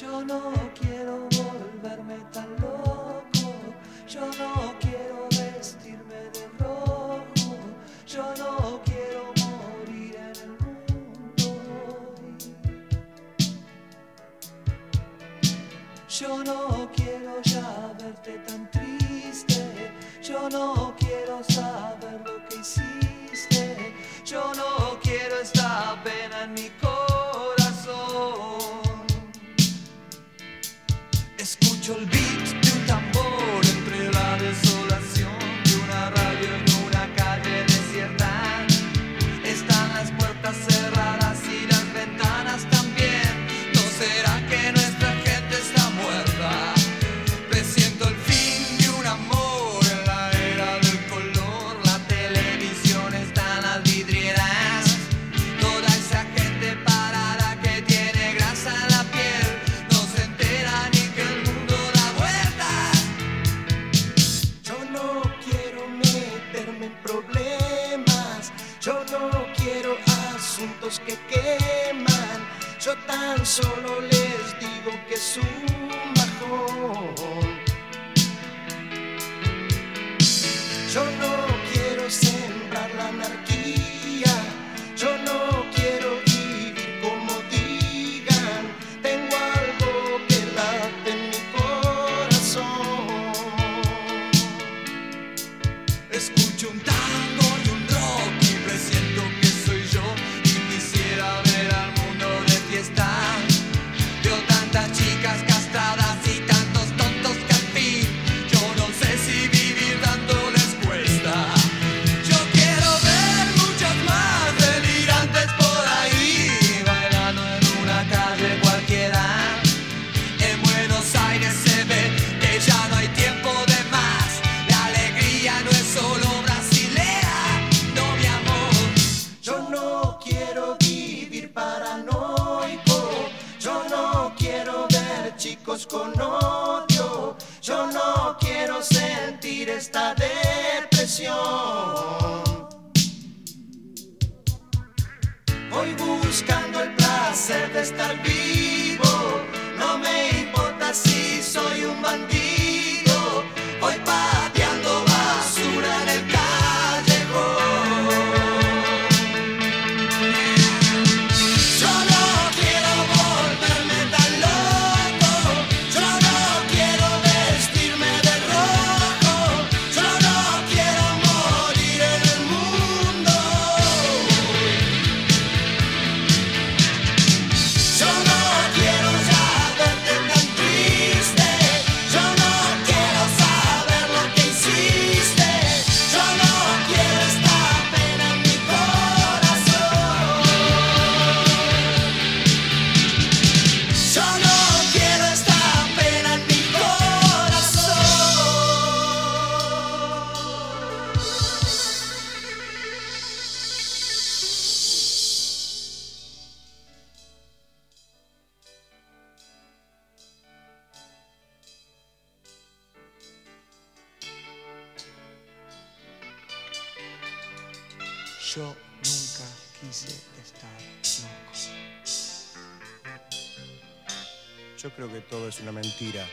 Yo no quiero volverme tan loco, yo no quiero vestirme de rojo, yo no quiero morir en el mundo. Yo no quiero ya verte tan triste, yo no quiero saber. Escucho el beat de un tambor. que queman. Yo tan solo les digo que es un majón. Yo no esta depresión. Voy buscando el placer de estar vivo, no me importa si soy un bandido. yo nunca quise estar loco. Yo creo que todo es una mentira.